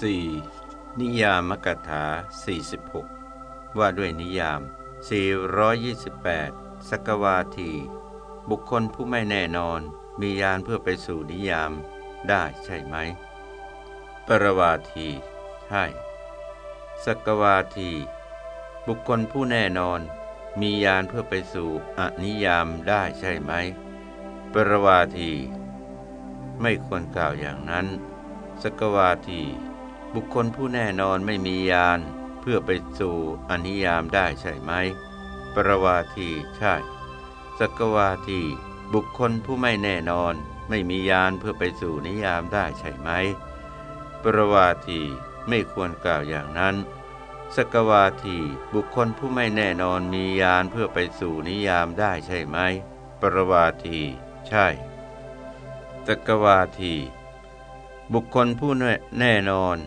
4. นิยามกถา 46 ว่าด้วยนิยาม 428 สกวาที บุคคลผู้ไม่แน่นอน มียานเพื่อไปสู่นิยามได้ใช่ไหม ปรวาทีใช่สกวาที บุคคลผู้แน่นอน มียานเพื่อไปสู่อนิยามได้ใช่ไหม ปรวาที ไม่ควรกล่าวอย่างนั้น สกวาที บุคคลผู้แน่นอนไม่มียาน เพื่อไปสู่อนิยามได้ใช่ไหม ปรวาทีใช่ สกวาที บุคคลผู้ไม่แน่นอน ไม่มียานเพื่อไปสู่นิยามได้ใช่ไหม ปรวาทีไม่ควรกล่าวอย่างนั้น สกวาทีบุคคลผู้ไม่แน่นอนมียานเพื่อไปสู่นิยามได้ใช่ไหม ปรวาที ใช่ สกวาที บุคคลผู้แน่นอน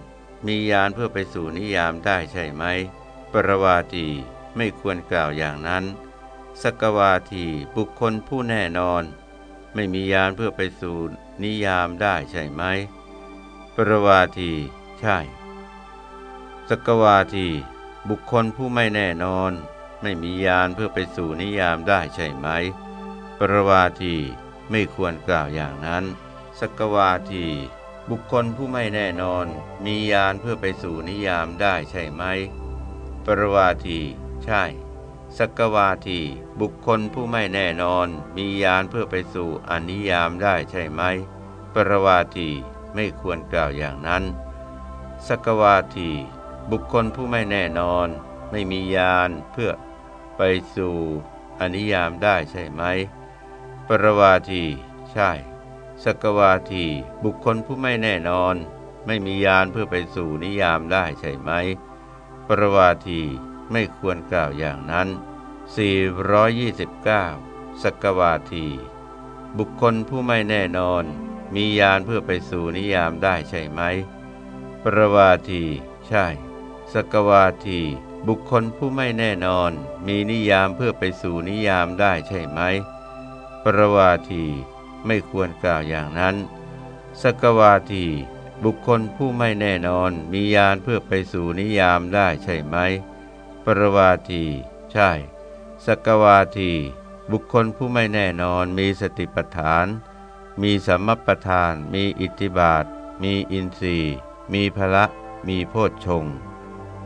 มียานเพื่อไปสู่นิยามได้ใช่ไหม ปรวาทีไม่ควรกล่าวอย่างนั้น สกวาทีบุคคลผู้แน่นอน ไม่มียานเพื่อไปสู่นิยามได้ใช่ไหม ปรวาที ใช่ สกวาทีบุคคลผู้ไม่แน่นอน ไม่มียานเพื่อไปสู่นิยามได้ใช่ไหม ปรวาทีไม่ควรกล่าวอย่างนั้น สกวาที บุคคลผู้ไม่แน่นอนมียานเพื่อไปสู่นิยามได้ใช่ไหม ปรวาที ใช่สกวาที บุคคลผู้ไม่แน่นอน มียานเพื่อไปสู่อนิยามได้ใช่ไหม ปรวาที ไม่ควรกล่าวอย่างนั้นสกวาที บุคคลผู้ไม่แน่นอน ไม่มียานเพื่อไปสู่อนิยามได้ใช่ไหม ปรวาที ใช่ สกวาที บุคคลผู้ไม่แน่นอน ไม่มียานเพื่อไปสู่นิยามได้ใช่ไหม ปรวาทีไม่ควรกล่าวอย่างนั้น 429 สกวาที บุคคลผู้ไม่แน่นอน มียานเพื่อไปสู่นิยามได้ใช่ไหม ปรวาที ใช่ สกวาที บุคคลผู้ไม่แน่นอน มีนิยามเพื่อไปสู่นิยามได้ใช่ไหม ปรวาที ไม่ควรกล่าวอย่างนั้น สกวาที บุคคลผู้ไม่แน่นอนมียานเพื่อไปสู่นิยามได้ใช่ไหม ปรวาที ใช่ สกวาที บุคคลผู้ไม่แน่นอนมีสติปัฏฐาน มีสัมมปทาน มีอิทธิบาท มีอินทรีย์ มีพละ มีโพชฌง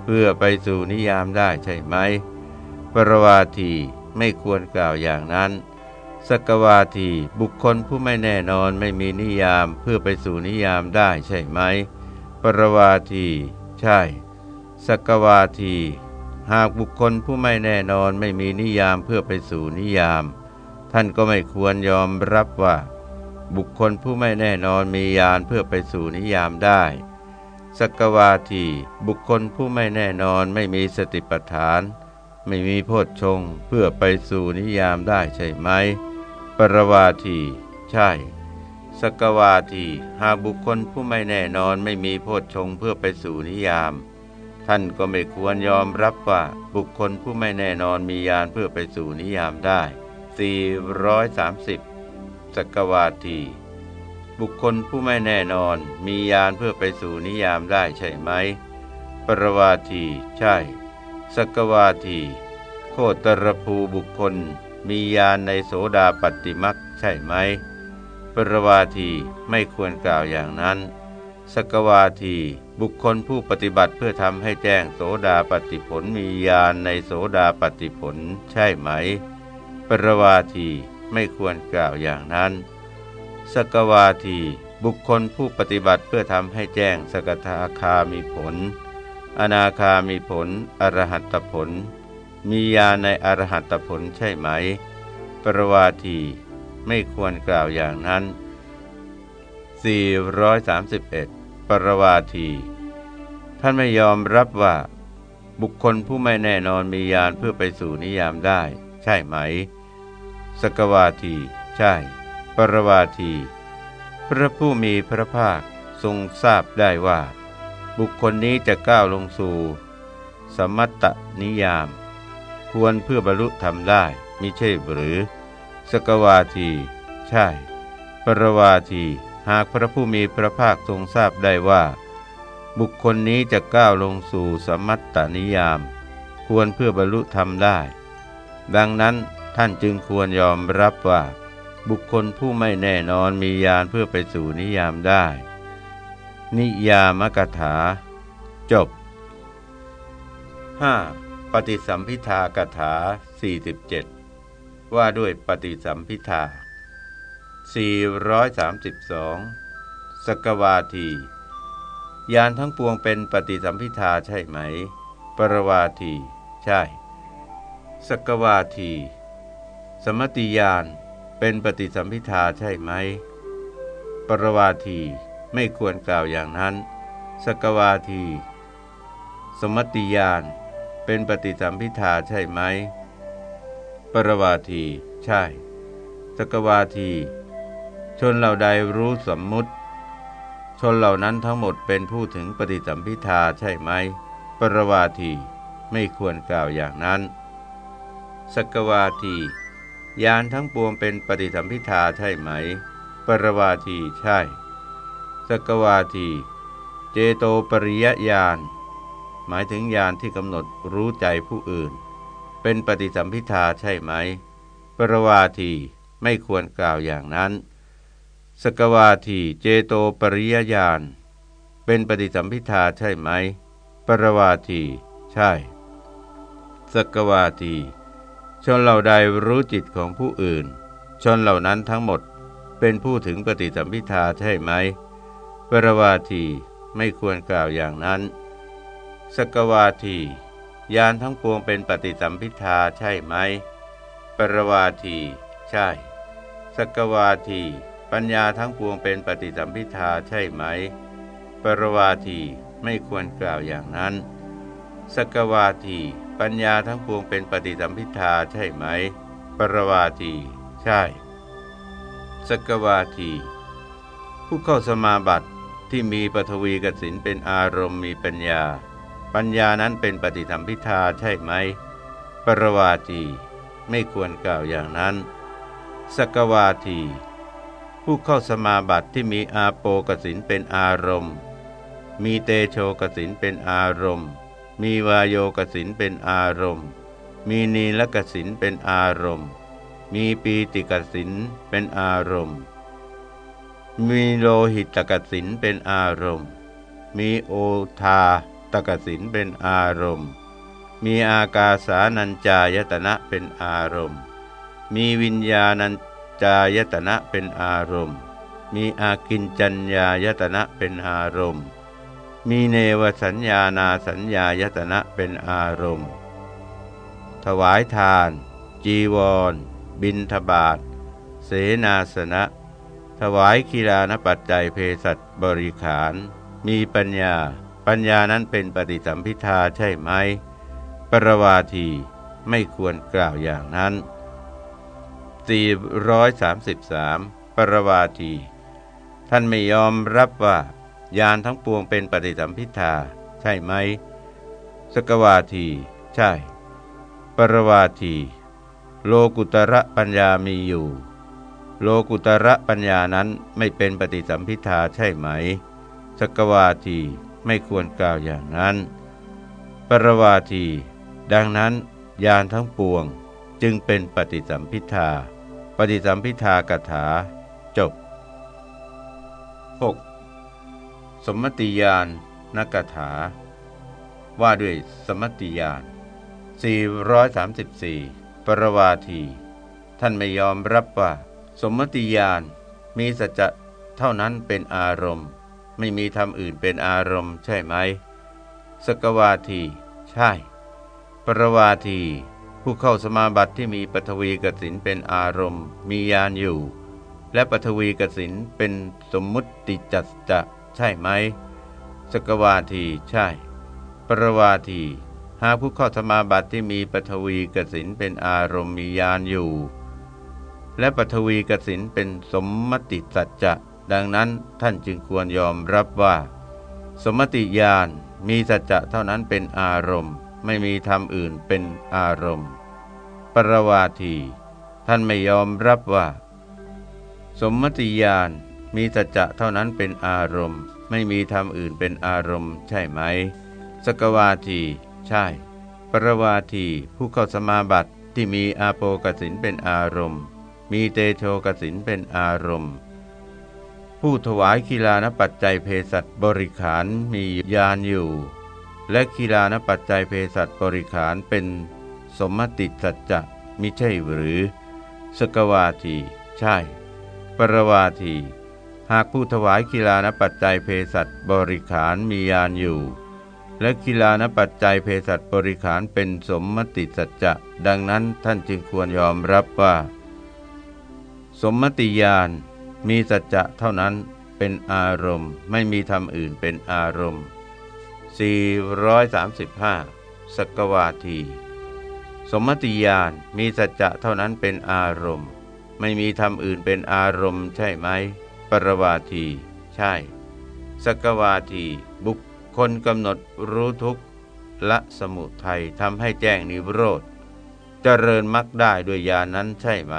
เพื่อไปสู่นิยามได้ใช่ไหม ปรวาทีไม่ควรกล่าวอย่างนั้น สกวาทีบุคคลผู้ไม่แน่นอนไม่มีนิยามเพื่อไปสู่นิยามได้ใช่ไหม ปรวาที ใช่ สกวาที หากบุคคลผู้ไม่แน่นอนไม่มีนิยามเพื่อไปสู่นิยาม ท่านก็ไม่ควรยอมรับว่า บุคคลผู้ไม่แน่นอนมียานเพื่อไปสู่นิยามได้สกวาทีบุคคลผู้ไม่แน่นอนไม่มีสติปัฏฐาน ไม่มีโพชฌงเพื่อไปสู่นิยามได้ใช่ไหม ปรวาที ใช่ สกวาที หากบุคคลผู้ไม่แน่นอนไม่มีโพชฌงเพื่อไปสู่นิยาม ท่านก็ไม่ควรยอมรับว่าบุคคลผู้ไม่แน่นอนมียานเพื่อไปสู่นิยามได้ 430 สกวาที บุคคลผู้ไม่แน่นอนมียานเพื่อไปสู่นิยามได้ใช่ไหม ปรวาที ใช่ สกวาที โคตรภูบุคคล มียานในโสดาปฏิมักใช่ไหม ปรวาทีไม่ควรกล่าวอย่างนั้น สกวาทีบุคคลผู้ปฏิบัติเพื่อทำให้แจ้งโสดาปฏิผลมียานในโสดาปฏิผลใช่ไหม ปรวาทีไม่ควรกล่าวอย่างนั้น สกวาทีบุคคลผู้ปฏิบัติเพื่อทำให้แจ้งสกทาคามีผล อนาคามีผล อรหัตผล มียาในอรหัตผลใช่ไหม ปรวาทีไม่ควรกล่าวอย่างนั้น 431 ปรวาที ท่านไม่ยอมรับว่า บุคคลผู้ไม่แน่นอนมียานเพื่อไปสู่นิยามได้ ใช่ไหม สกวาที ใช่ ปรวาที พระผู้มีพระภาคทรงทราบได้ว่า บุคคลนี้จะก้าวลงสู่ สมัตตนิยาม ควรเพื่อบรรลุธรรมได้มิใช่หรือ สกวาที ใช่ ปรวาที หากพระผู้มีพระภาคทรงทราบได้ว่า บุคคลนี้จะก้าวลงสู่สมัตตนิยาม ควรเพื่อบรรลุธรรมได้ ดังนั้นท่านจึงควรยอมรับว่า บุคคลผู้ไม่แน่นอนมียานเพื่อไปสู่นิยามได้ นิยามกถา จบ 5. ปฏิสัมพิทากถา 47 ว่าด้วยปฏิสัมพิทา432 สกวาที ยานทั้งปวงเป็นปฏิสัมพิทาใช่ไหม ปรวาที ใช่ สกวาที สมติยานเป็นปฏิสัมพิทาใช่ไหม ปรวาทีไม่ควรกล่าวอย่างนั้น สกวาที สมติยาน เป็นปฏิสัมพิทาใช่ไหม ปรวาที ใช่ สกวาที ชนเหล่าใดรู้สมมุติ ชนเหล่านั้นทั้งหมดเป็นผู้ถึงปฏิสัมพิทาใช่ไหม ปรวาที ไม่ควรกล่าวอย่างนั้น สกวาที ยานทั้งปวงเป็นปฏิสัมพิทาใช่ไหม ปรวาที ใช่ สกวาที เจโตปริยญาณ หมายถึงญาณที่กำหนดรู้ใจผู้อื่น เป็นปฏิสัมพิทาใช่ไหม ปรวาทีไม่ควรกล่าวอย่างนั้น สกวาทีเจโตปริยญาณ เป็นปฏิสัมพิทาใช่ไหม ปรวาทีใช่ สกวาที ชนเหล่าใดรู้จิตของผู้อื่น ชนเหล่านั้นทั้งหมดเป็นผู้ถึงปฏิสัมพิทาใช่ไหม ปรวาทีไม่ควรกล่าวอย่างนั้น สกวาทียานทั้งปวงเป็นปฏิสัมพิทาใช่ไหม ปรวาที ใช่ สกวาที ปัญญาทั้งปวงเป็นปฏิสัมพิทาใช่ไหม ปรวาทีไม่ควรกล่าวอย่างนั้น สกวาที ปัญญาทั้งปวงเป็นปฏิสัมพิทาใช่ไหม ปรวาที ใช่ สกวาที ผู้เข้าสมาบัติที่มีปฐวีกสินเป็นอารมณ์มีปัญญา ปัญญานั้นเป็นปฏิสัมพิทาใช่ไหม ปรวาทีไม่ควรกล่าวอย่างนั้น สกวาที ผู้เข้าสมาบัติที่มีอาโปกสินเป็นอารมณ์ มีเตโชกสินเป็นอารมณ์ มีวายโยกสินเป็นอารมณ์ มีนีลกสินเป็นอารมณ์ มีปีติกสินเป็นอารมณ์ มีโลหิตกสินเป็นอารมณ์ มีโอทา ตกสินเป็นอารมณ์ มีอากาสานัญจายตนะเป็นอารมณ์ มีวิญญาณัญจายตนะเป็นอารมณ์ มีอากินจัญญายตนะเป็นอารมณ์ มีเนวสัญญานาสัญญายตนะเป็นอารมณ์ ถวายทาน จีวร บินทบาทเสนาสนะ ถวายคีรานปัจจัยเพศัตบริขาร มีปัญญา ปัญญานั้นเป็นปฏิสัมพิทาใช่ไหม ปรวาทีไม่ควรกล่าวอย่างนั้น 433 ปรวาที ท่านไม่ยอมรับว่ายานทั้งปวงเป็นปฏิสัมพิทาใช่ไหม สกวาที ใช่ ปรวาที โลกุตระปัญญามีอยู่ โลกุตระปัญญานั้นไม่เป็นปฏิสัมพิทาใช่ไหม สกวาที ไม่ควรกล่าวอย่างนั้น ปรวาที ดังนั้นยานทั้งปวงจึงเป็นปฏิสัมพิทาปฏิสัมพิทากถา จบ 6. สมมติยานนักถา ว่าด้วยสมมติยาน434 ปรวาที ท่านไม่ยอมรับว่า สมมติยานมีสัจจะเท่านั้นเป็นอารมณ์ ไม่มีธรรมอื่นเป็นอารมณ์ใช่ไหม สกวาที ใช่ ปรวาที ผู้เข้าสมาบัติที่มีปฐวีกสินเป็นอารมณ์ มียานอยู่ และปฐวีกสินเป็นสมมุติจัตจะใช่ไหม สกวาทีใช่ ปรวาที หากผู้เข้าสมาบัติที่มีปฐวีกสินเป็นอารมณ์มียานอยู่ และปฐวีกสินเป็นสมมติสัจจะ ดังนั้นท่านจึงควรยอมรับว่าสมมติญาณมีสัจจะเท่านั้นเป็นอารมณ์ ไม่มีธรรมอื่นเป็นอารมณ์ ปรวาที ท่านไม่ยอมรับว่า สมมติญาณมีสัจจะเท่านั้นเป็นอารมณ์ ไม่ไม่มีธรรมอื่นเป็นอารมณ์ ใช่ไหม สกวาที ใช่ ปรวาทีผู้เข้าสมาบัติที่มีอาโปกสินเป็นอารมณ์ มีเตโชกสินเป็นอารมณ์ ผู้ถวายกีฬานปัจจัยเพศัตบริขารมียานอยู่ และกีฬานปัจจัยเพศัตบริขารเป็นสมมติสัจจะมิใช่หรือ สกวาที ใช่ ปรวาที หากผู้ถวายกีฬานปัจจัยเพศัตบริขารมียานอยู่ และกีฬานปัจจัยเภสัชบริขารเป็นสมมติสัจจะดังนั้นท่านจึงควรยอมรับว่า สมมติญาณ มีสัจจะเท่านั้นเป็นอารมณ์ ไม่มีธรรมอื่นเป็นอารมณ์ 435 สกวาที สมมติญาณมีสัจจะเท่านั้นเป็นอารมณ์ ไม่มีธรรมอื่นเป็นอารมณ์ ใช่ไหม ปรวาที ใช่ สกวาที บุคคนกำหนดรู้ทุกข์ละสมุทัยทำให้แจ้งนิโรธ เจริญมรรคได้ด้วยยานั้นใช่ไหม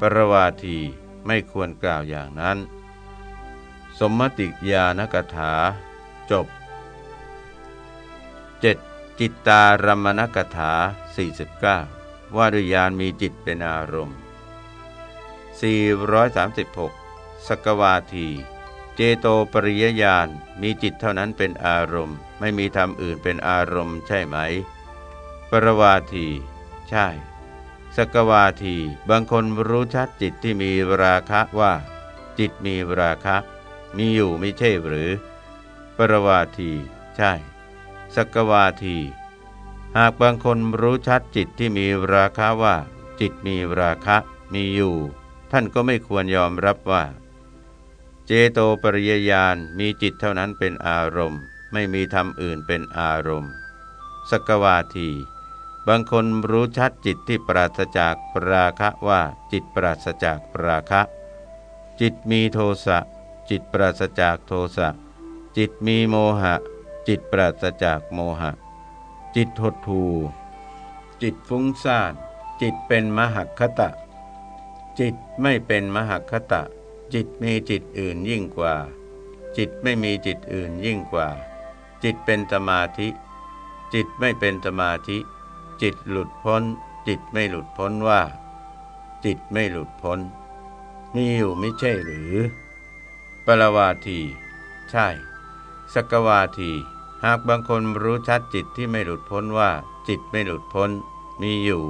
ปรวาที ไม่ควรกล่าวอย่างนั้น สมมติญาณกถา จบ 7. จิตตารมณกถา 49 ว่าด้วยยานมีจิตเป็นอารมณ์ 436 สกวาที เจโตปริยญาณมีจิตเท่านั้นเป็นอารมณ์ ไม่มีธรรมอื่นเป็นอารมณ์ใช่ไหม ปรวาที ใช่ สกวาที บางคนรู้ชัดจิตที่มีราคะว่า จิตมีราคะ มีอยู่ไม่ใช่หรือ ปรวาที ใช่ สกวาที หากบางคนรู้ชัดจิตที่มีราคะว่า จิตมีราคะ มีอยู่ ท่านก็ไม่ควรยอมรับว่า เจโตปริยญาณมีจิตเท่านั้นเป็นอารมณ์ ไม่มีธรรมอื่นเป็นอารมณ์สกวาที บางคนรู้ชัดจิตที่ปราศจากปราคะว่าจิตปราศจากปราคะ จิตมีโทสะจิตปราศจากโทสะจิตมีโมหะ จิตปราศจากโมหะ จิตหดหูจิตฟุ้งซ่านจิตเป็นมหคตะ จิตไม่เป็นมหคตะ จิตมีจิตอื่นยิ่งกว่า จิตไม่มีจิตอื่นยิ่งกว่า จิตเป็นสมาธิ จิตไม่เป็นสมาธิ จิตหลุดพ้น จิตไม่หลุดพ้นว่า จิตไม่หลุดพ้น มีอยู่ไม่ใช่หรือ ปรวาที ใช่ สกวาที หากบางคนรู้ชัดจิตที่ไม่หลุดพ้นว่า จิตไม่หลุดพ้น มีอยู่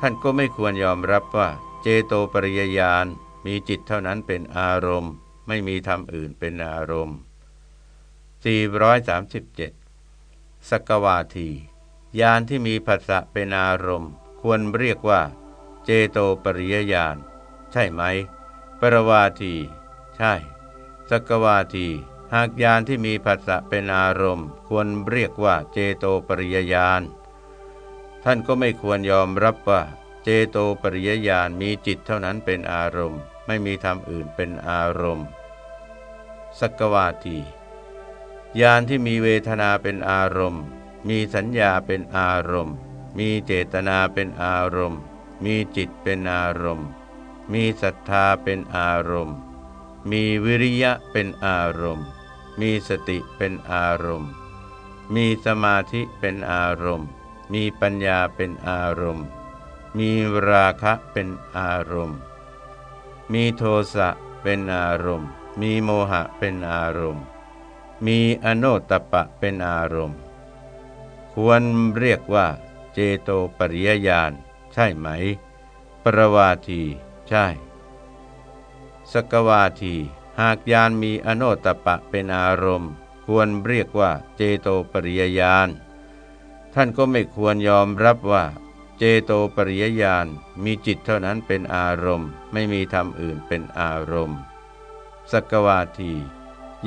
ท่านก็ไม่ควรยอมรับว่า เจโตปริยญาณมีจิตเท่านั้นเป็นอารมณ์ ไม่มีธรรมอื่นเป็นอารมณ์ 437 สกวาที ยานที่มีผัสสะเป็นอารมณ์ ควรเรียกว่า เจโตปริยญาณ ใช่ไหม ปรวาที ใช่ สกวาที หากยานที่มีผัสสะเป็นอารมณ์ ควรเรียกว่าเจโตปริยญาณ ท่านก็ไม่ควรยอมรับว่า เจโตปริยญาณมีจิตเท่านั้นเป็นอารมณ์ ไม่มีธรรมอื่นเป็นอารมณ์สกวาทีญาณที่มีเวทนาเป็นอารมณ์ มีสัญญาเป็นอารมณ์ มีเจตนาเป็นอารมณ์ มีจิตเป็นอารมณ์ มีศรัทธาเป็นอารมณ์ มีวิริยะเป็นอารมณ์ มีสติเป็นอารมณ์ มีสมาธิเป็นอารมณ์ มีปัญญาเป็นอารมณ์ มีราคะเป็นอารมณ์ มีโทสะเป็นอารมณ์ มีโมหะเป็นอารมณ์ มีอโนตตปะเป็นอารมณ์ ควรเรียกว่าเจโตปริยญาณใช่ไหม ปรวาทีใช่ สกวาที หากยานมีอโนตปะเป็นอารมณ์ ควรเรียกว่าเจโตปริยญาณท่านก็ไม่ควรยอมรับว่า เจโตปริยญาณมีจิตเท่านั้นเป็นอารมณ์ ไม่มีธรรมอื่นเป็นอารมณ์สกวาที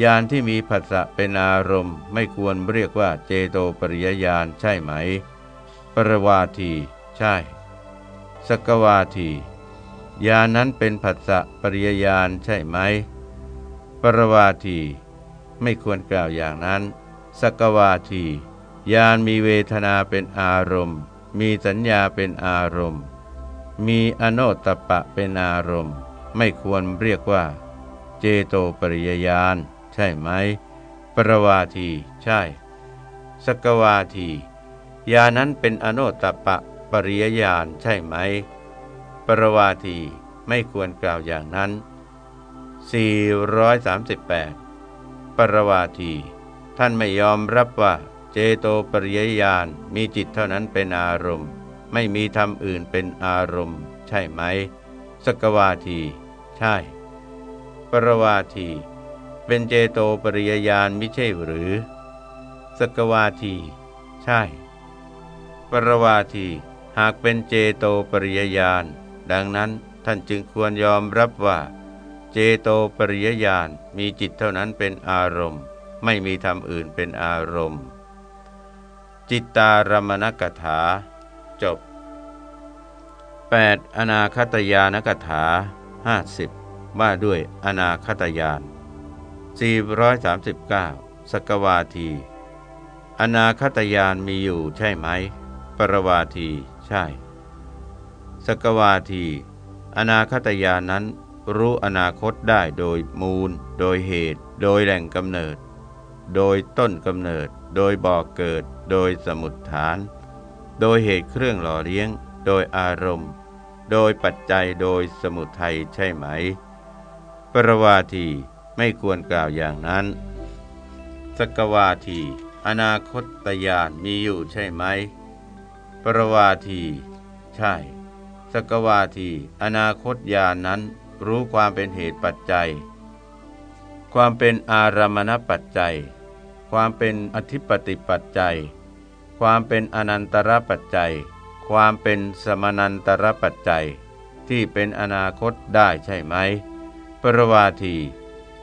ญาณที่มีผัสสะเป็นอารมณ์ ไม่ควรเรียกว่าเจโตปริยญาณใช่ไหม ปรวาที ใช่ สกวาทีญานั้นเป็นผัสสะปริยญาณใช่ไหม ปรวาที ไม่ควรกล่าวอย่างนั้น สกวาทีญาณมีเวทนาเป็นอารมณ์ มีสัญญาเป็นอารมณ์ มีอโนตปะเป็นอารมณ์ ไม่ควรเรียกว่า เจโตปริยญาณ ช่ช่ไหม ปรวาที ใช่ สกวาที ยานั้นเป็นอโนตปะปริยญาณใช่ไหม ปรวาทีไม่ควรกล่าวอย่างนั้น 438 ปรวาที ท่านไม่ยอมรับว่าเจโตปริยญาณมีจิตเท่านั้นเป็นอารมณ์ ไม่มีธรรมอื่นเป็นอารมณ์ ใช่ไหม สกวาที ใช่ ปรวาที เป็นเจโตปริยญาณไม่ใช่หรือ สกวาที ใช่ ปรวาที หากเป็นเจโตปริยญาณดังนั้นท่านจึงควรยอมรับว่า เจโตปริยญาณมีจิตเท่านั้นเป็นอารมณ์ ไม่มีธรรมอื่นเป็นอารมณ์ จิตตารมณกถา จบ 8. อนาคตยานกถา 50 ว่าด้วยอนาคตยาน 439 สกวาที อนาคตยานมีอยู่ใช่ไหม ปรวาทีใช่ สกวาที อนาคตยานนั้นรู้อนาคตได้โดยมูล โดยเหตุ โดยแหล่งกำเนิด โดยต้นกำเนิด โดยบ่อกเกิด โดยสมุดฐาน โดยเหตุเครื่องหล่อเลี้ยง โดยอารมณ์ โดยปัจจัยโดยสมุทัยใช่ไหม ปรวาที ไม่ควรกล่าวอย่างนั้น สกวาที อนาคตตยานมีอยู่ใช่ไหม ปรวาที ใช่ สกวาที อนาคตญาณนนั้นรู้ความเป็นเหตุปัจจัย ความเป็นอารมณปัจจัย ความเป็นอธิปติปัจจัย ความเป็นอนันตรปัจจัย ความเป็นสมนันตรปัจจัย ที่เป็นอนาคตได้ใช่ไหม ปรวาที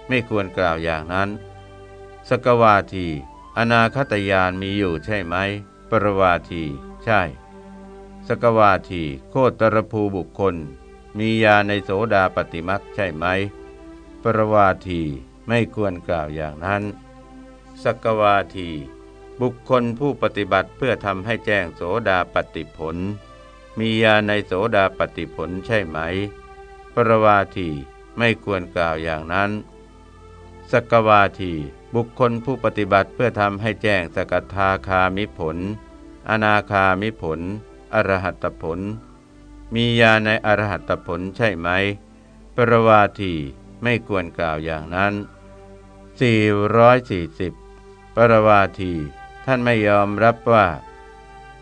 ไม่ควรกล่าวอย่างนั้น สกวาที อนาคตยานมีอยู่ใช่ไหม ปรวาที ใช่ สกวาที โคตรภูบุคคล มียาในโสดาปฏิมักใช่ไหม ปรวาที ไม่ควรกล่าวอย่างนั้น สกวาที บุคคลผู้ปฏิบัติเพื่อทำให้แจ้งโสดาปฏิผล มียาในโสดาปฏิผลใช่ไหม ปรวาที ไม่ควรกล่าวอย่างนั้น สกวาทีบุคคลผู้ปฏิบัติเพื่อทำให้แจ้งสกทาคามิผล อนาคามิผล อรหัตผล มียาในอรหัตผลใช่ไหม ปรวาทีไม่ควรกล่าวอย่างนั้น 440 ปรวาทีท่านไม่ยอมรับว่า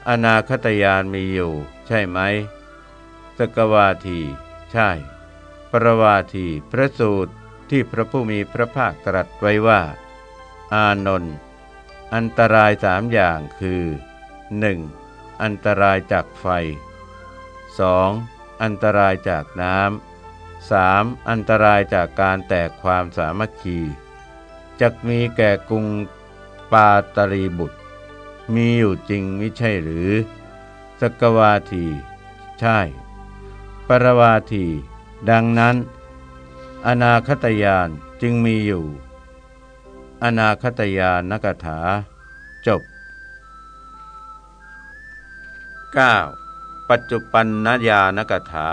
อนาคตยานมีอยู่ ใช่ไหม สกวาที ใช่ ปรวาที พระสูตร ที่พระผู้มีพระภาคตรัสไว้ว่า อานนท์อันตรายสามอย่างคือ 1. อันตรายจากไฟ 2. อันตรายจากน้ำ 3. อันตรายจากการแตกความสามัคคีจะมีแก่กรุงปาตรีบุตร มีอยู่จริงไม่ใช่หรือ สกวาที ใช่ ปรวาที ดังนั้น อนาคตยานจึงมีอยู่ อนาคตยานนกถา จบ 9. ปัจจุปันนญาณกถา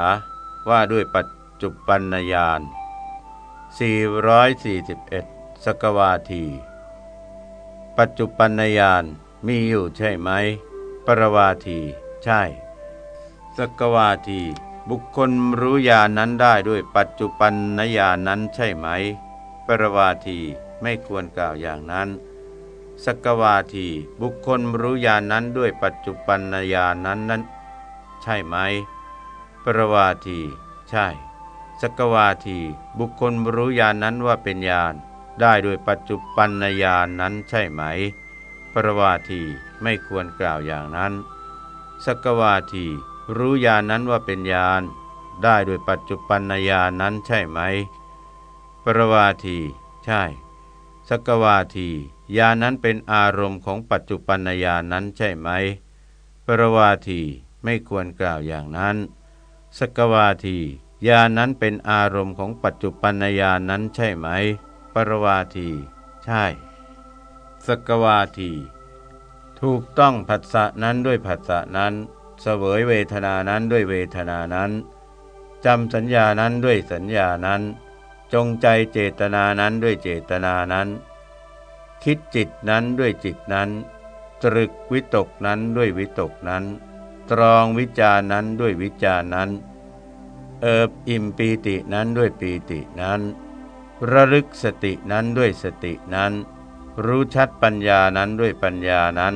ว่าด้วยปัจจุปันนญาณ441 สกวาที ปัจจุปันญาณมีอยู่ใช่ไหม ปรวาที ใช่ สกวาที บุคคลรู้ญาณนั้นได้ด้วยปัจจุปันนญาณนั้นใช่ไหม ปรวาทีไม่ควรกล่าวอย่างนั้น สกวาที บุคคลรู้ญาณนั้นด้วยปัจจุปันนญาณนั้นนั้น ใช่ไหม ปรวาที ใช่ สกวาที บุคคลรู้ญาณนั้นว่าเป็นญาณได้โดยปัจจุปันญาณนั้นใช่ไหม ปรวาทีไม่ควรกล่าวอย่างนั้น สกวาที รู้ญาณนั้นว่าเป็นญาณได้โดยปัจจุปันญาณนั้นใช่ไหม ปรวาที ใช่สกวาทีญาณนั้นเป็นอารมณ์ของปัจจุปันญาณนั้นใช่ไหม ปรวาทีไม่ควรกล่าวอย่างนั้นสกวาทีญาณนั้นเป็นอารมณ์ของปัจจุปันญาณนั้นใช่ไหม ปรวาที ใช่สกวาที ถูกต้องผัสสะนั้นด้วยผัสสะนั้น เสวยเวทนานั้นด้วยเวทนานั้นจำสัญญานั้นด้วยสัญญานั้นจจงใจเจตนานั้นด้วยเจตนานั้น คิดจิตนั้นด้วยจิตนั้น ตรึกวิตกนั้นด้วยวิตกนั้น ตรองวิจารนั้นด้วยวิจารนั้น เอิบอิ่มปีตินั้นด้วยปีตินั้น ระลึกสตินั้นด้วยสตินั้น รู้ชัดปัญญานั้นด้วยปัญญานั้น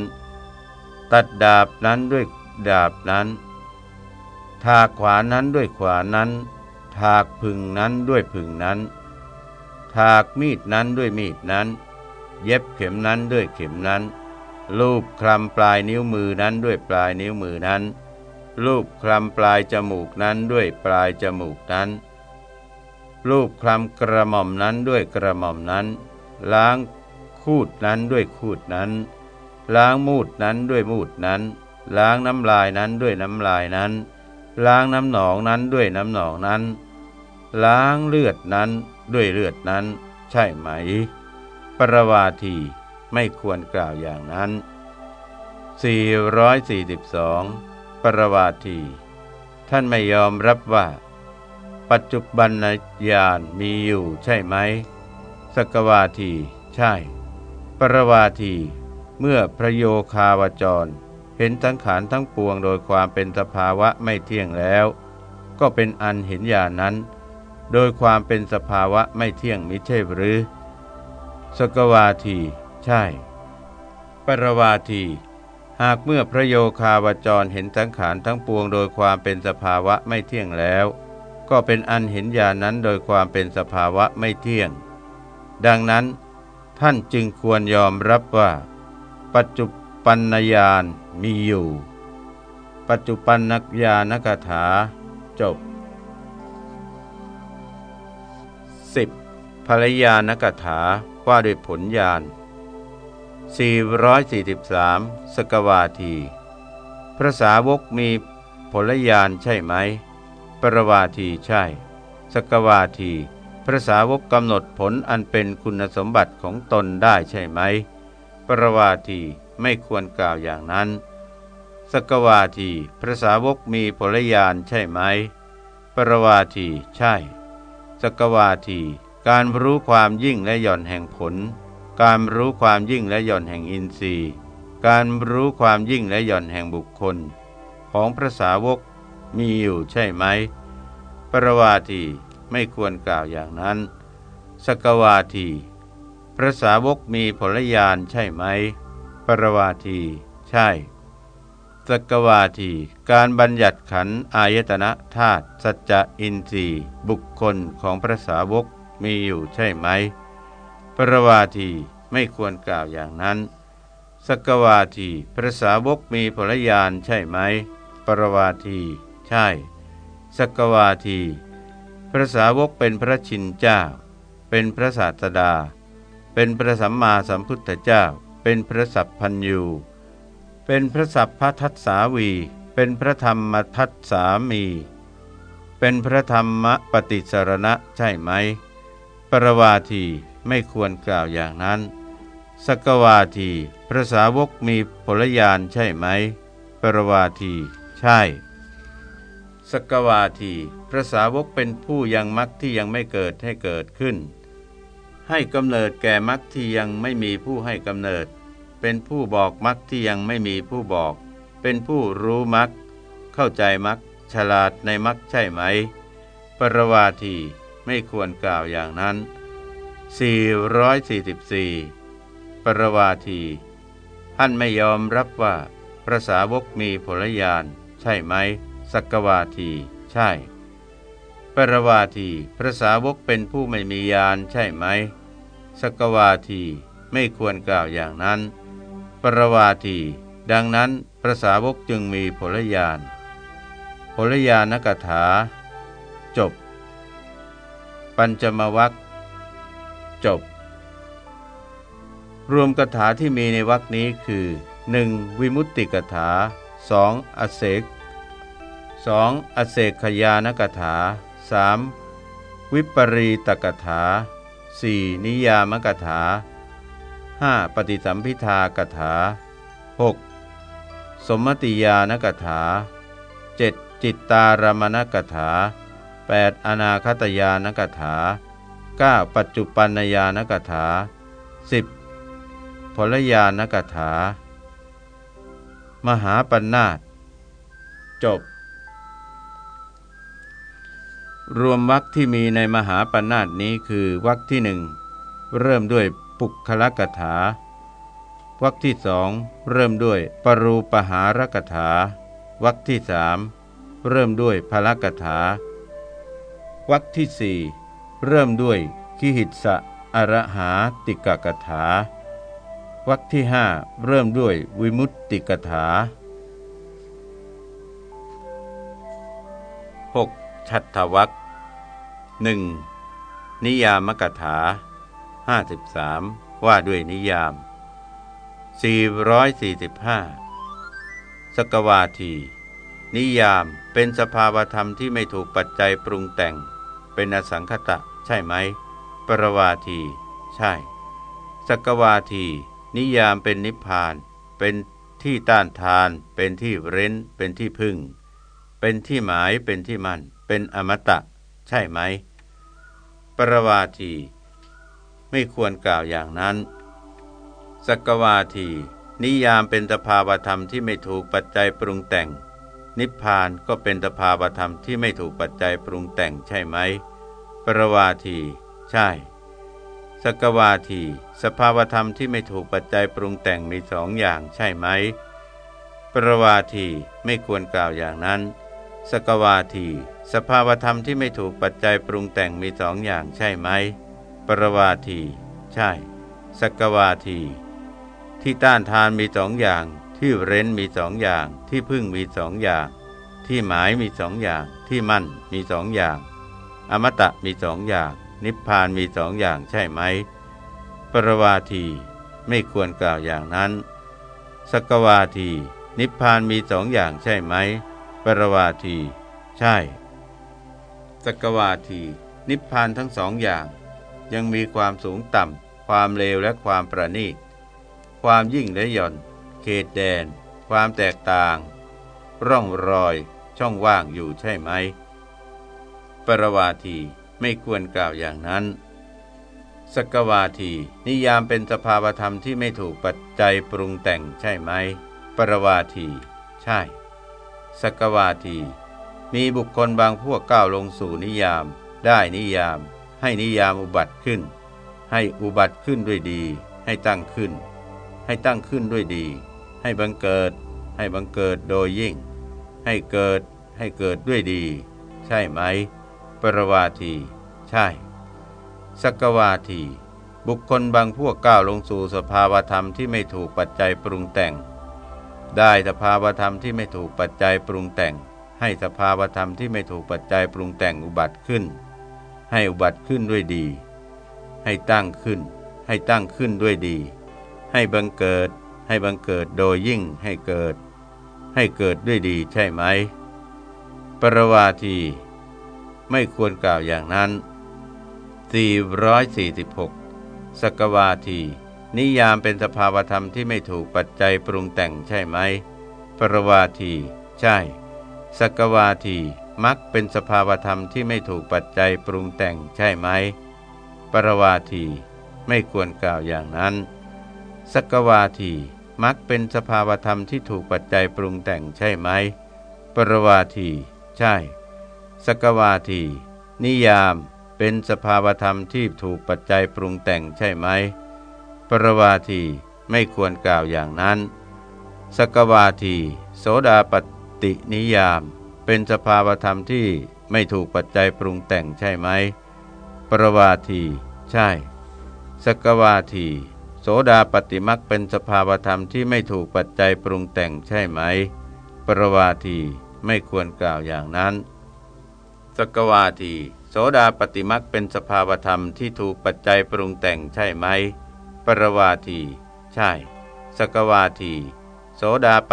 ตัดดาบนั้นด้วย ดาบนั้น ถากขวานั้นด้วยขวานั้น ถากพึงนั้นด้วยพึงนั้น ถากมีดนั้นด้วยมีดนั้น เย็บเข็มนั้นด้วยเข็มนั้น ลูบคลำปลายนิ้วมือนั้นด้วยปลายนิ้วมือนั้น ลูบคลำปลายจมูกนั้นด้วยปลายจมูกนั้น ลูบคลำกระหม่อมนั้นด้วยกระหม่อมนั้น ล้างคูดนั้นด้วยคูดนั้น ล้างมูดนั้นด้วยมูดนั้น ล้างน้ำลายนั้นด้วยน้ำลายนั้น ล้างน้ำหนองนั้นด้วยน้ำหนองนั้น ล้างเลือดนั้นด้วยเลือดนั้น ใช่ไหม ปรวาทีไม่ควรกล่าวอย่างนั้น 442 ปรวาที ท่านไม่ยอมรับว่า ปัจจุบันญาณมีอยู่ใช่ไหมสกวาที ใช่ ปรวาที เมื่อพระโยคาวจร เห็นทั้งขานทั้งปวงโดยความเป็นสภาวะไม่เที่ยงแล้ว ก็เป็นอันเห็นญาณนั้น โดยความเป็นสภาวะไม่เที่ยงมิใช่หรือ สกวาที ใช่ ปรวาที หากเมื่อพระโยคาวจรเห็นทั้งขานทั้งปวงโดยความเป็นสภาวะไม่เที่ยงแล้ว ก็เป็นอันเห็นญาณนั้นโดยความเป็นสภาวะไม่เที่ยง ดังนั้น ท่านจึงควรยอมรับว่า ปัจจุ ปันนญาณมีอยู่ ปัจจุปันนักญาณกถาจบ 10. ภรรยานกถาว่าด้วยผลญาณ443 สกวาที พระสาวกมีผลญาณใช่ไหม ปรวาทีใช่ สกวาที พระสาวกกำหนดผลอันเป็นคุณสมบัติของตนได้ใช่ไหม ปรวาที ไม่ควรกล่าวอย่างนั้น สกวาทีพระสาวกมีผลญาณใช่ไหม ปรวาทีใช่ สกวาที การรู้ความยิ่งและหย่อนแห่งผล การรู้ความยิ่งและหย่อนแห่งอินทรีย์ การรู้ความยิ่งและหย่อนแห่งบุคคล ของพระสาวกมีอยู่ใช่ไหม ปรวาทีไม่ควรกล่าวอย่างนั้น สกวาที พระสาวกมีผลญาณใช่ไหม ปรวาที ใช่ สกวาที การบัญญัติขันอายตนะธาตุสัจจะอินทรีย์บุคคลของพระสาวกมีอยู่ใช่ไหม ปรวาทีไม่ควรกล่าวอย่างนั้น สกวาทีพระสาวกมีผลญาณใช่ไหม ปรวาที ใช่ สกวาที พระสาวกเป็นพระชินเจ้า เป็นพระศาสดา เป็นพระสัมมาสัมพุทธเจ้า เป็นพระสัพพัญยูเป็นพระสัพพทัตสาวี เป็นพระธรรมทัตสามี เป็นพระธรรมปฏิสารณะใช่ไหม ปรวาทีไม่ควรกล่าวอย่างนั้น สกวาที พระสาวกมีผลญาณใช่ไหม ปรวาที ใช่ สกวาที พระสาวกเป็นผู้ยังมรรคที่ยังไม่เกิดให้เกิดขึ้น ให้กำเนิดแก่มรรคที่ยังไม่มีผู้ให้กำเนิด เป็นผู้บอกมรรคที่ยังไม่มีผู้บอก เป็นผู้รู้มรรคเข้าใจมรรคฉลาดในมรรคใช่ไหม ปรวาทีไม่ควรกล่าวอย่างนั้น 444 ปรวาที ท่านไม่ยอมรับว่าพระสาวกมีผลญาณใช่ไหม สักวาที ใช่ ปรวาทีพระสาวกเป็นผู้ไม่มียานใช่ไหม สักวาทีไม่ควรกล่าวอย่างนั้น รวาที ดังนั้นพระสาวกจึงมีผลญาณผลญาณกถา จบ ปัญจมวัคจบ รวมกถาที่มีในวรคนี้คือ 1. วิมุตติกถา 2. อเสก 2. อเสกขยานกถา 3. วิปรีตกถา 4. นิยามกถา 5. ปฏิสัมพิทากถา 6. สมมติยานกถา 7. จิตตารมณกถา 8. อนาคตยานกถา 9. ปัจจุปันญาณกถา 10. ผลญาณกถา มหาปัญนาตจบ รวมวรรคที่มีในมหาปัญนาตนี้คือวรรคที่หนึ่งเริ่มด้วย ปุคลกถา วรรคที่สองเริ่มด้วยปรูปหารกถาวรรคที่สามเริ่มด้วยพลกถาวรรคที่สี่เริ่มด้วยขิหิตสะอรหาติกกถาวรรคที่ห้าเริ่มด้วยวิมุตติกถา 6. ชัตถวัคหนึ่งนิยามกถา 53 ว่าด้วยนิยาม 445 สกวาที นิยามเป็นสภาวธรรมที่ไม่ถูกปัจจัยปรุงแต่ง เป็นอสังคตะ ใช่ไหม ปรวาที ใช่ สกวาที นิยามเป็นนิพพาน เป็นที่ต้านทาน เป็นที่เร้น เป็นที่พึ่ง เป็นที่หมาย เป็นที่มั่น เป็นอมตะ ใช่ไหม ปรวาที ไม่ควรกล่าวอย่างนั้นสกวาที นิยามเป็นสภาวธรรมที่ไม่ถูกปัจจัยปรุงแต่ง นิพพานก็เป็นสภาวธรรมที่ไม่ถูกปัจจัยปรุงแต่งใช่ไหม ปรวาที ใช่สกวาที สภาวธรรมที่ไม่ถูกปัจจัยปรุงแต่งมีสองอย่างใช่ไหม ปรวาทีไม่ควรกล่าวอย่างนั้นสกวาที สภาวธรรมที่ไม่ถูกปัจจัยปรุงแต่งมีสองอย่างใช่ไหม ปรวาที ใช่สกวาที ที่ต้านทานมีสองอย่าง ที่เร้นมีสองอย่าง ที่พึ่งมีสองอย่าง ที่หมายมีสองอย่าง ที่มั่นมีสองอย่าง อมตะมีสองอย่าง นิพพานมีสองอย่างใช่ไหม ปรวาที ไม่ควรกล่าวอย่างนั้นสกวาที นิพพานมีสองอย่างใช่ไหม ปรวาที ใช่สกวาที นิพพานทั้งสองอย่าง ยังมีความสูงต่ำ ความเลวและความประณีต ความยิ่งและหย่อน เขตแดน ความแตกต่าง ร่องรอย ช่องว่างอยู่ใช่ไหม ปรวาทีไม่ควรกล่าวอย่างนั้น สกวาทีนิยามเป็นสภาวธรรมที่ไม่ถูกปัจจัยปรุงแต่งใช่ไหม ปรวาที ใช่ สกวาที มีบุคคลบางพวกก้าวลงสู่นิยาม ได้นิยาม ให้นิยามอุบัติขึ้น ให้อุบัติขึ้นด้วยดี ให้ตั้งขึ้น ให้ตั้งขึ้นด้วยดี ให้บังเกิด ให้บังเกิดโดยยิ่ง ให้เกิด ให้เกิดด้วยดี ใช่ไหม ปรวาที ใช่สกวาที บุคคลบางพวกก้าวลงสู่สภาวธรรมที่ไม่ถูกปัจจัยปรุงแต่ง ได้สภาวธรรมที่ไม่ถูกปัจจัยปรุงแต่ง ให้สภาวธรรมที่ไม่ถูกปัจจัยปรุงแต่งอุบัติขึ้น ให้อุบัติขึ้นด้วยดี ให้ตั้งขึ้น ให้ตั้งขึ้นด้วยดี ให้บังเกิด ให้บังเกิดโดยยิ่งให้เกิด ให้เกิดด้วยดีใช่ไหม ปรวาที ไม่ควรกล่าวอย่างนั้น 446 สกวาที นิยามเป็นสภาวธรรมที่ไม่ถูกปัจจัยปรุงแต่งใช่ไหม ปรวาที ใช่ สกวาที มักเป็นสภาวธรรมที่ไม่ถูกปัจจัยปรุงแต่งใช่ไหม ปรวาทีไม่ควรกล่าวอย่างนั้น สกวาทีมักเป็นสภาวธรรมที่ถูกปัจจัยปรุงแต่งใช่ไหม ปรวาทีใช่ สกวาทีนิยามเป็นสภาวธรรมที่ถูกปัจจัยปรุงแต่งใช่ไหม ปรวาทีไม่ควรกล่าวอย่างนั้น สกวาที โสดาปตินิยาม เป็นสภาวธรรมที่ไม่ถูกปัจจัยปรุงแต่งใช่ไหม ปรวาที ใช่ สกวาที โสดาปฏิมักเป็นสภาวธรรมที่ไม่ถูกปัจจัยปรุงแต่งใช่ไหม ปรวาทีไม่ควรกล่าวอย่างนั้น สกวาที โสดาปฏิมักเป็นสภาวธรรมที่ถูกปัจจัยปรุงแต่งใช่ไหม ปรวาที ใช่ สกวาที โสดาป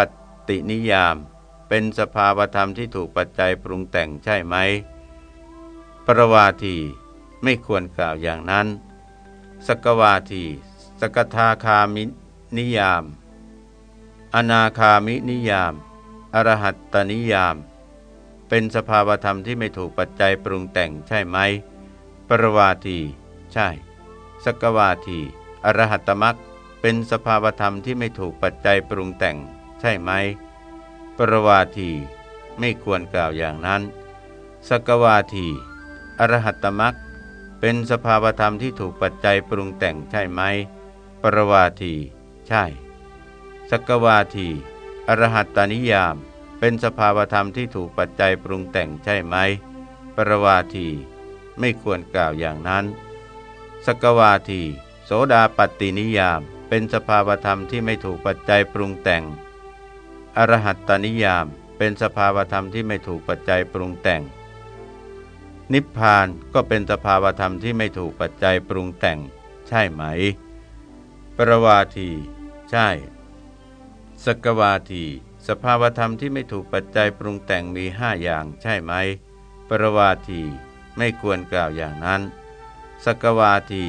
ฏินิยาม เป็นสภาวธรรมที่ถูกปัจจัยปรุงแต่งใช่ไหม ปรวาทีไม่ควรกล่าวอย่างนั้น สกวาที สกทาคามินิยาม อนาคามินิยาม อรหัตตนิยาม เป็นสภาวธรรมที่ไม่ถูกปัจจัยปรุงแต่งใช่ไหม ปรวาที ใช่ สกวาที อรหัตตมักเป็นสภาวธรรมที่ไม่ถูกปัจจัยปรุงแต่ง ใช่ไหม ปรวาทีไม่ควรกล่าวอย่างนั้น สกวาที อรหัตตมักเป็นสภาวธรรมที่ถูกปัจจัยปรุงแต่งใช่ไหม ปรวาที ใช่ สกวาที อรหัตตนิยาม เป็นสภาวธรรมที่ถูกปัจจัยปรุงแต่งใช่ไหม ปรวาที ไม่ควรกล่าวอย่างนั้น สกวาที โสดาปฏินิยาม เป็นสภาวธรรมที่ไม่ถูกปัจจัยปรุงแต่ง อรหัตตนิยามเป็นสภาวธรรมที่ไม่ถูกปัจจัยปรุงแต่ง นิพพานก็เป็นสภาวธรรมที่ไม่ถูกปัจจัยปรุงแต่ง ใช่ไหม ปรวาที ใช่ สกวาที สภาวธรรมที่ไม่ถูกปัจจัยปรุงแต่งมีห้าอย่างใช่ไหม ปรวาที ไม่ควรกล่าวอย่างนั้น สกวาที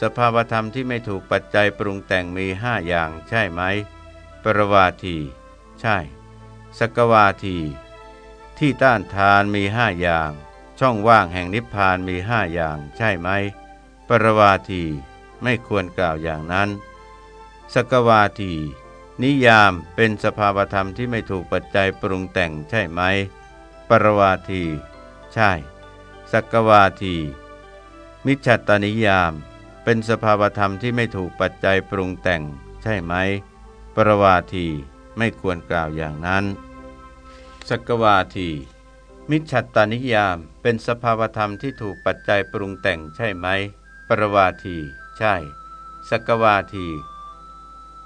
สภาวธรรมที่ไม่ถูกปัจจัยปรุงแต่งมีห้าอย่างใช่ไหม ปรวาที ใช่ สกวาที ที่ต้านทานมีห้าอย่าง ช่องว่างแห่งนิพพานมีห้าอย่าง ใช่ไหม ปรวาทีไม่ควรกล่าวอย่างนั้น สกวาที นิยามเป็นสภาวธรรมที่ไม่ถูกปัจจัยปรุงแต่งใช่ไหม ปรวาที ใช่ สกวาที มิจฉตานิยาม เป็นสภาวธรรมที่ไม่ถูกปัจจัยปรุงแต่ง ใช่ไหม ปรวาที ไม่ควรกล่าวอย่างนั้น สกวาทีมิจฉัตตานิยามเป็นสภาวธรรมที่ถูกปัจจัยปรุงแต่งใช่ไหม ปรวาที ใช่ สกวาที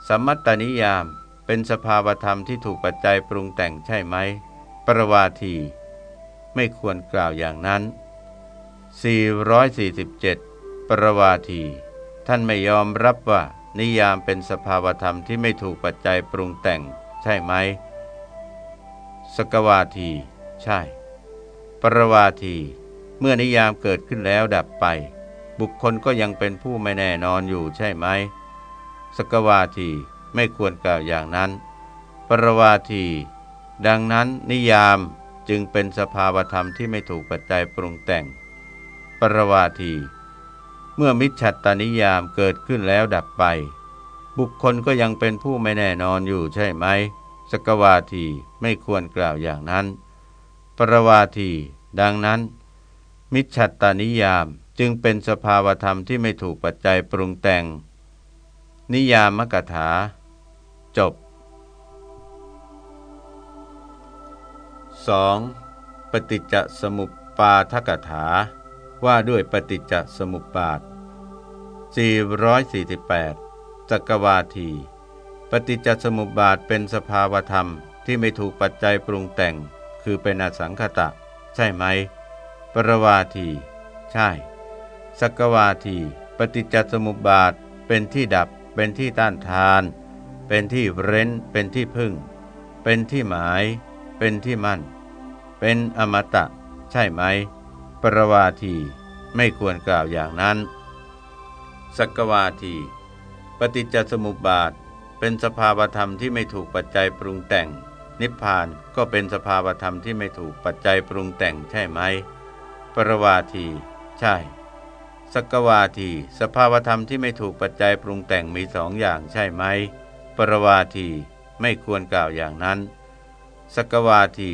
สัมมัตตนิยามเป็นสภาวธรรมที่ถูกปัจจัยปรุงแต่งใช่ไหม ปรวาที ไม่ควรกล่าวอย่างนั้น 447 ปรวาที ท่านไม่ยอมรับว่านิยามเป็นสภาวธรรมที่ไม่ถูกปัจจัยปรุงแต่ง ใช่ไหม สกวาที ใช่ ปรวาที เมื่อนิยามเกิดขึ้นแล้วดับไป บุคคลก็ยังเป็นผู้ไม่แน่นอนอยู่ใช่ไหม สกวาทีไม่ควรกล่าวอย่างนั้น ปรวาที ดังนั้นนิยามจึงเป็นสภาวธรรมที่ไม่ถูกปัจจัยปรุงแต่ง ปรวาที เมื่อมิจฉัตตนิยามเกิดขึ้นแล้วดับไป บุคคลก็ยังเป็นผู้ไม่แน่นอนอยู่ใช่ไหมสกวาทีไม่ควรกล่าวอย่างนั้น ปรวาที ดังนั้น มิจฉัตตานิยามจึงเป็นสภาวธรรมที่ไม่ถูกปัจจัยปรุงแต่ง นิยามกถา จบ 2. ปฏิจจสมุปปาทกถา ว่าด้วยปฏิจจสมุปบาท448 จักวาที ปฏิจจสมุปบาทเป็นสภาวธรรมที่ไม่ถูกปัจจัยปรุงแต่ง คือเป็นอสังขตะ ใช่ไหม ปรวาที ใช่สกวาที ปฏิจจสมุปบาทเป็นที่ดับ เป็นที่ต้านทาน เป็นที่เร้น เป็นที่พึ่ง เป็นที่หมาย เป็นที่มั่น เป็นอมตะ ใช่ไหม ปรวาที ไม่ควรกล่าวอย่างนั้นสกวาที ฏิจจสมุปบาท เป็นสภาวธรรมที่ไม่ถูกปัจจัยปรุงแต่ง นิพพานก็เป็นสภาวธรรมที่ไม่ถูกปัจจัยปรุงแต่งใช่ไหม ปรวาที ใช่ สกวาที สภาวธรรมที่ไม่ถูกปัจจัยปรุงแต่งมีสองอย่างใช่ไหม ปรวาทีไม่ควรกล่าวอย่างนั้น สกวาที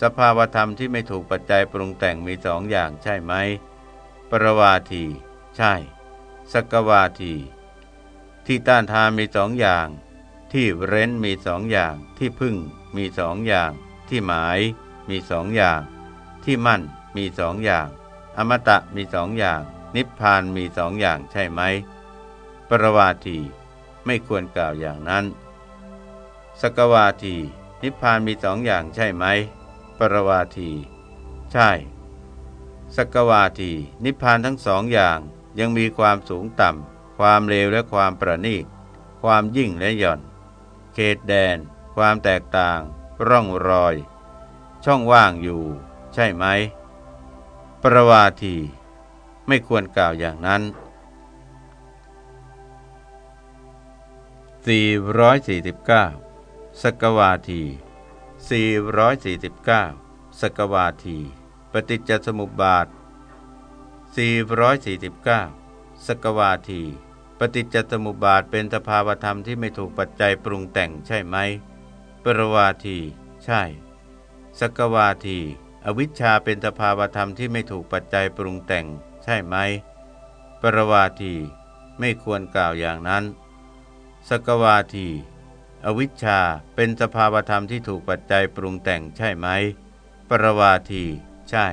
สภาวธรรมที่ไม่ถูกปัจจัยปรุงแต่งมีสองอย่างใช่ไหม ปรวาที ใช่ สกวาที ที่ต้านทานมีสองอย่าง ที่เร้นมีสองอย่าง ที่พึ่งมีสองอย่าง ที่หมายมีสองอย่าง ที่มั่นมีสองอย่าง อมตะมีสองอย่าง นิพพานมีสองอย่างใช่ไหม ปรวาทีไม่ควรกล่าวอย่างนั้น สกวาที นิพพานมีสองอย่างใช่ไหม ปรวาที ใช่ สกวาที นิพพานทั้งสองอย่างยังมีความสูงต่ำ ความเลวและความประณีต ความยิ่งและหย่อน เขตแดน ความแตกต่าง ร่องรอย ช่องว่างอยู่ ใช่ไหม ประวาที ไม่ควรกล่าวอย่างนั้น 449 สกวาที 449 สกวาที ปฏิจจสมุปบาท 449สสกวาที ปฏิจจสมุปบาทเป็นสภาวธรรมที่ไม่ถูกปัจจัยปรุงแต่งใช่ไหม ปรวาที ใช่ สกวาที อวิชชาเป็นสภาวธรรมที่ไม่ถูกปัจจัยปรุงแต่ง ใช่ไหม ปรวาที ไม่ควรกล่าวอย่างนั้น สกวาที อวิชชาเป็นสภาวธรรมที่ถูกปัจจัยปรุงแต่งใช่ไหม ปรวาที ใช่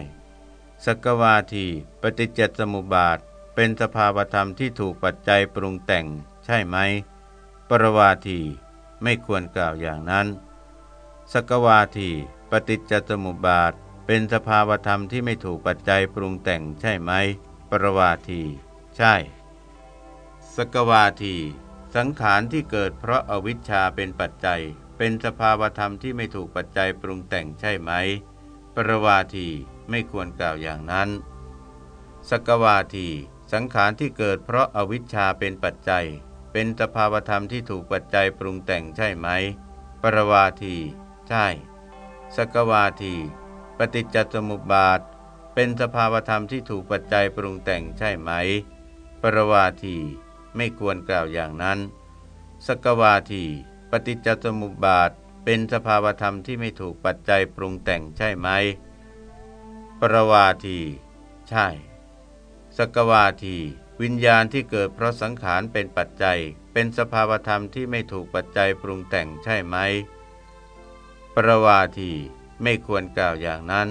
สกวาที ปฏิจจสมุปบาท เป็นสภาวธรรมที่ถูกปัจจัยปรุงแต่ง ใช่ไหม ปรวาทีไม่ควรกล่าวอย่างนั้น สกวาทีปฏิจจสมุปบาท เป็นสภาวธรรมที่ไม่ถูกปัจจัยปรุงแต่งใช่ไหม ปรวาที ใช่ สกวาที สังขารที่เกิดเพราะอวิชชาเป็นปัจจัย เป็นสภาวธรรมที่ไม่ถูกปัจจัยปรุงแต่งใช่ไหม ปรวาทีไม่ควรกล่าวอย่างนั้น สกวาที สังขารที่เกิดเพราะอาวิชชาเป็นปัจจัย เป็นสภาวธรรมที่ถูกปัจจัยปรุงแต่งใช่ไหม ปรวาที ใช่ สกวาที ปฏิจจสมุปบาท เป็นสภาวธรรมที่ถูกปัจจัยปรุงแต่งใช่ไหม ปรวาที ไม่ควรกล่าวอย่างนั้น สกวาที ปฏิจจสมุปบาท เป็นสภาวธรรมที่ไม่ถูกปัจจัยปรุงแต่งใช่ไหม ปรวาที ใช่ สกวาที วิญญาณที่เกิดเพราะสังขารเป็นปัจจัย เป็นสภาวธรรมที่ไม่ถูกปัจจัยปรุงแต่งใช่ไหม ปรวาทีไม่ควรกล่าวอย่างนั้น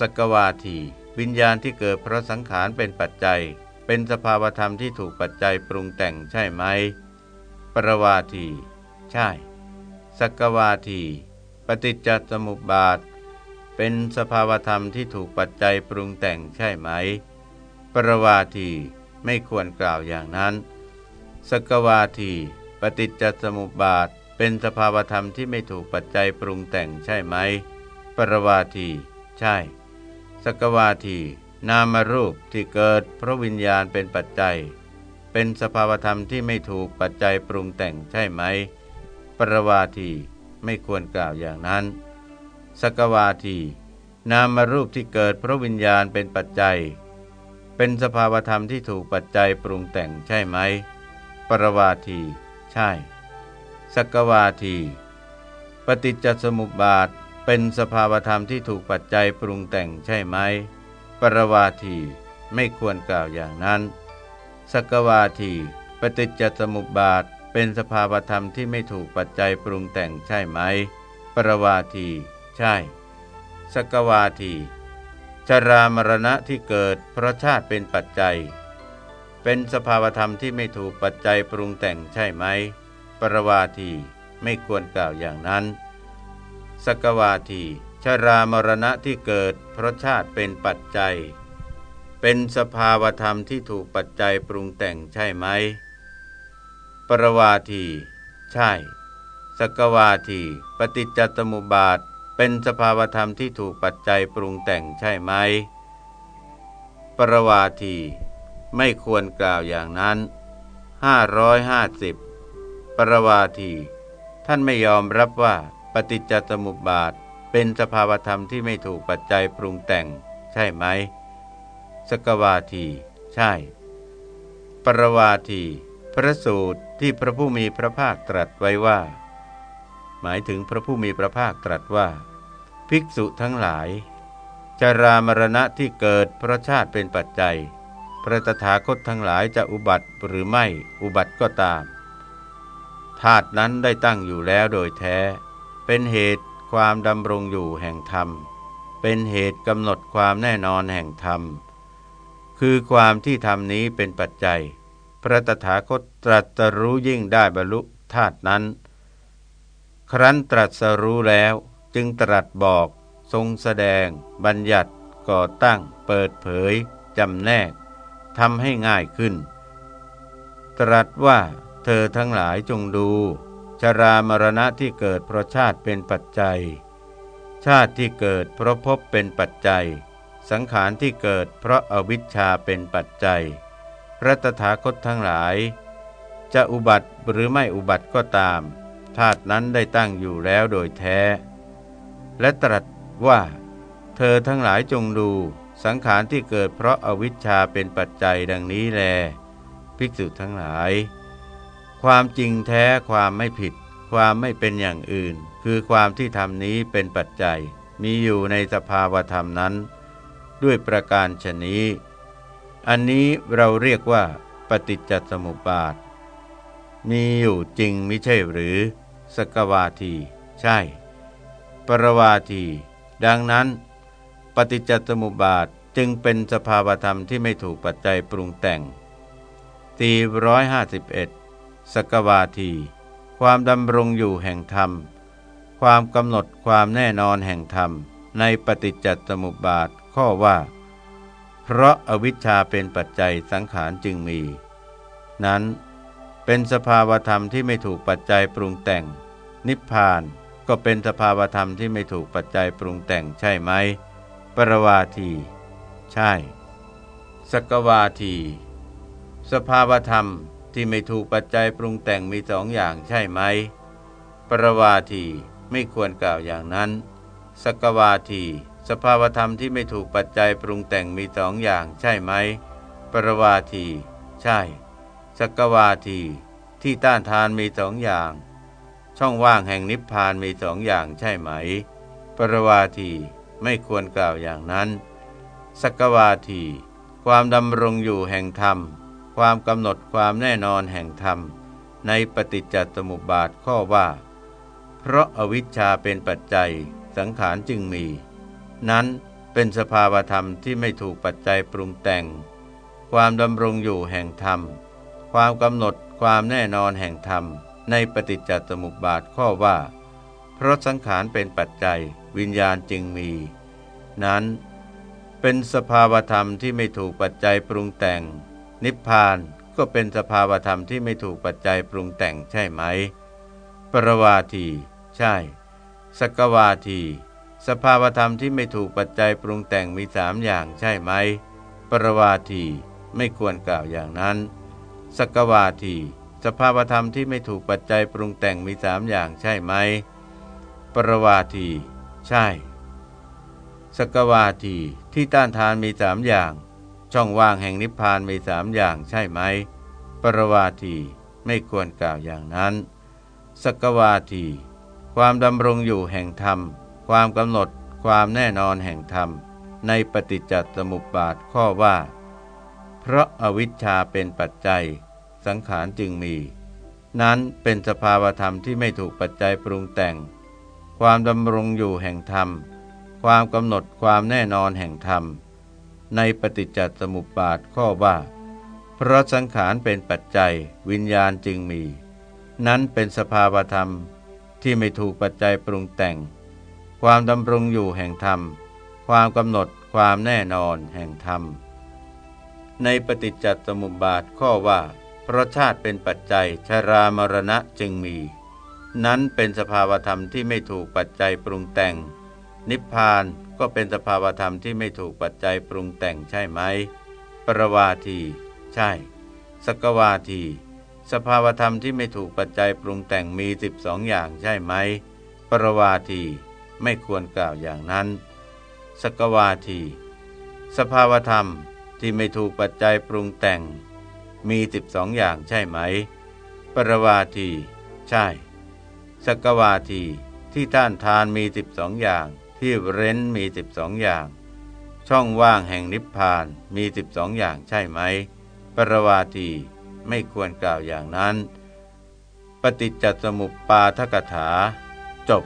สกวาที วิญญาณที่เกิดเพราะสังขารเป็นปัจจัย เป็นสภาวธรรมที่ถูกปัจจัยปรุงแต่งใช่ไหม ปรวาที ใช่สกวาที ปฏิจจสมุปบาท เป็นสภาวธรรมที่ถูกปัจจัยปรุงแต่งใช่ไหม ปรวาทีไม่ควรกล่าวอย่างนั้น สกวาที ปฏิจจสมุปบาท เป็นสภาวธรรมที่ไม่ถูกปัจจัยปรุงแต่งใช่ไหม ปรวาที ใช่ สกวาที นามรูปที่เกิดเพราะวิญญาณเป็นปัจจัย เป็นสภาวธรรมที่ไม่ถูกปัจจัยปรุงแต่งใช่ไหม ปรวาทีไม่ควรกล่าวอย่างนั้น สกวาที นามรูปที่เกิดเพราะวิญญาณเป็นปัจจัย เป็นสภาวธรรมที่ถูกปัจจัยปรุงแต่งใช่ไหม ปรวาที ใช่ สกวาที ปฏิจจสมุปบาท เป็นสภาวธรรมที่ถูกปัจจัยปรุงแต่งใช่ไหม ปรวาที ไม่ควรกล่าวอย่างนั้น สกวาที ปฏิจจสมุปบาท เป็นสภาวธรรมที่ไม่ถูกปัจจัยปรุงแต่งใช่ไหม ปรวาที ใช่ สกวาที ชรามรณะที่เกิดเพราะชาติเป็นปัจจัย เป็นสภาวธรรมที่ไม่ถูกปัจจัยปรุงแต่งใช่ไหม ปรวาทีไม่ควรกล่าวอย่างนั้น สกวาทีชรามรณะที่เกิดเพราะชาติเป็นปัจจัย เป็นสภาวธรรมที่ถูกปัจจัยปรุงแต่งใช่ไหม ปรวาที ใช่ สกวาที ปฏิจจตมุบาท เป็นสภาวธรรมที่ถูกปัจจัยปรุงแต่งใช่ไหม ปรวาทีไม่ควรกล่าวอย่างนั้น 550 ปรวาที ท่านไม่ยอมรับว่าปฏิจจสมุปบาทเป็นสภาวธรรมที่ไม่ถูกปัจจัยปรุงแต่ง ใช่ไหม สกวาที ใช่ ปรวาที พระสูตรที่พระผู้มีพระภาคตรัสไว้ว่า หมายถึงพระผู้มีพระภาคตรัสว่า ภิกษุทั้งหลายจารามรณะที่เกิดเพราะชาติเป็นปัจจัย พระตถาคตทั้งหลายจะอุบัติหรือไม่อุบัติก็ตามธาตุนั้นได้ตั้งอยู่แล้วโดยแท้ เป็นเหตุความดำรงอยู่แห่งธรรม เป็นเหตุกำหนดความแน่นอนแห่งธรรม คือความที่ธรรมนี้เป็นปัจจัย พระตถาคตตรัสรู้ยิ่งได้บรรลุธาตุนั้น ครั้นตรัสรู้แล้วจึงตรัสบอก ทรงแสดง บัญญัติ ก่อตั้ง เปิดเผย จำแนกทำให้ง่ายขึ้น ตรัสว่าเธอทั้งหลายจงดู ชรามรณะที่เกิดเพราะชาติเป็นปัจจัย ชาติที่เกิดเพราะพบเป็นปัจจัย สังขารที่เกิดเพราะอาวิชชาเป็นปัจจัย พระตถาคตทั้งหลาย จะอุบัติหรือไม่อุบัติก็ตาม ธาตุนั้นได้ตั้งอยู่แล้วโดยแท้ และตรัสว่า เธอทั้งหลายจงดูสังขารที่เกิดเพราะอาวิชชาเป็นปัจจัยดังนี้แล ภิกษุทั้งหลาย ความจริงแท้ความไม่ผิด ความไม่เป็นอย่างอื่น คือความที่ทำนี้เป็นปัจจัย มีอยู่ในสภาวธรรมนั้น ด้วยประการชนี้ อันนี้เราเรียกว่าปฏิจจสมุปบาท มีอยู่จริงไม่ใช่หรือ สกวาที ใช่ ปรวาที ดังนั้น ปฏิจจสมุปบาทจึงเป็นสภาวธรรมที่ไม่ถูกปัจจัยปรุงแต่ง451สกวาที ความดำรงอยู่แห่งธรรม ความกำหนดความแน่นอนแห่งธรรม ในปฏิจจสมุปบาทข้อว่า เพราะอาวิชชาเป็นปัจจัยสังขารจึงมี นั้นเป็นสภาวธรรมที่ไม่ถูกปัจจัยปรุงแต่ง นิพพานก็เป็นสภาวธรรมที่ไม่ถูกปัจจัยปรุงแต่งใช่ไหม ปรวาที ใช่ สกวาที สภาวธรรมที่ไม่ถูกปัจจัยปรุงแต่งมีสองอย่างใช่ไหม ปรวาทีไม่ควรกล่าวอย่างนั้น สกวาที สภาวธรรมที่ไม่ถูกปัจจัยปรุงแต่งมีสองอย่างใช่ไหม ปรวาที ใช่ สกวาที ที่ต้านทานมีสองอย่าง ช่องว่างแห่งนิพพานมีสองอย่างใช่ไหม ปรวาทีไม่ควรกล่าวอย่างนั้น สกวาที ความดำรงอยู่แห่งธรรม ความกำหนดความแน่นอนแห่งธรรม ในปฏิจจสมุปบาทข้อว่า เพราะอาวิชชาเป็นปัจจัยสังขารจึงมี นั้นเป็นสภาวธรรมที่ไม่ถูกปัจจัยปรุงแต่ง ความดำรงอยู่แห่งธรรม ความกำหนดความแน่นอนแห่งธรรม ในปฏิจจสมุปบาทข้อว่า เพราะสังขารเป็นปัจจัยวิญญาณจึงมี นั้น เป็นสภาวธรรมที่ไม่ถูกปัจจัยปรุงแต่ง นิพพานก็เป็นสภาวธรรมที่ไม่ถูกปัจจัยปรุงแต่งใช่ไหม ปรวาที ใช่ สกวาที สภาวธรรมที่ไม่ถูกปัจจัยปรุงแต่งมีสามอย่างใช่ไหม ปรวาที ไม่ควรกล่าวอย่างนั้น สกวาที สภาวธรรมที่ไม่ถูกปัจจัยปรุงแต่งมีสามอย่างใช่ไหม ปรวาที ใช่ สกวาทีที่ต้านทานมีสามอย่าง ช่องว่างแห่งนิพพานมีสามอย่างใช่ไหม ปรวาทีไม่ควรกล่าวอย่างนั้น สกวาที ความดำรงอยู่แห่งธรรม ความกำหนด ความแน่นอนแห่งธรรม ในปฏิจจสมุปบาทข้อว่า เพราะอาวิชชาเป็นปัจจัย สังขารจึงมี นั้นเป็นสภาวธรรมที่ไม่ถูกปัจจัยปรุงแต่ง ความดำรงอยู่แห่งธรรม ความกำหนดความแน่นอนแห่งธรรม ในปฏิจจสมุปบาทข้อว่าเพราะสังขารเป็นปัจจัยวิญญาณจึงมี นั้นเป็นสภาวธรรมที่ไม่ถูกปัจจัยปรุงแต่ง ความดำรงอยู่แห่งธรรม ความกำหนดความแน่นอนแห่งธรรม ในปฏิจจสมุปบาทข้อว่า เพราะชาติเป็นปัจจัยชรามรณะจึงมี นั้นเป็นสภาวธรรมที่ไม่ถูกปัจจัยปรุงแต่ง นิพพานก็เป็นสภาวธรรมที่ไม่ถูกปัจจัยปรุงแต่งใช่ไหม ปรวาที ใช่ สกวาที สภาวธรรมที่ไม่ถูกปัจจัยปรุงแต่งมีสิบสองอย่างใช่ไหม ปรวาที ไม่ควรกล่าวอย่างนั้น สกวาที สภาวธรรมที่ไม่ถูกปัจจัยปรุงแต่ง มีสิบสองอย่างใช่ไหม ปรวาที ใช่ สกวาทีที่ต้านทานมีสิบสองอย่าง ที่เร้นมีสิบสองอย่าง ช่องว่างแห่งนิพพานมีสิบสองอย่างใช่ไหม ปรวาทีไม่ควรกล่าวอย่างนั้น ปฏิจจสมุปปาทกถา จบ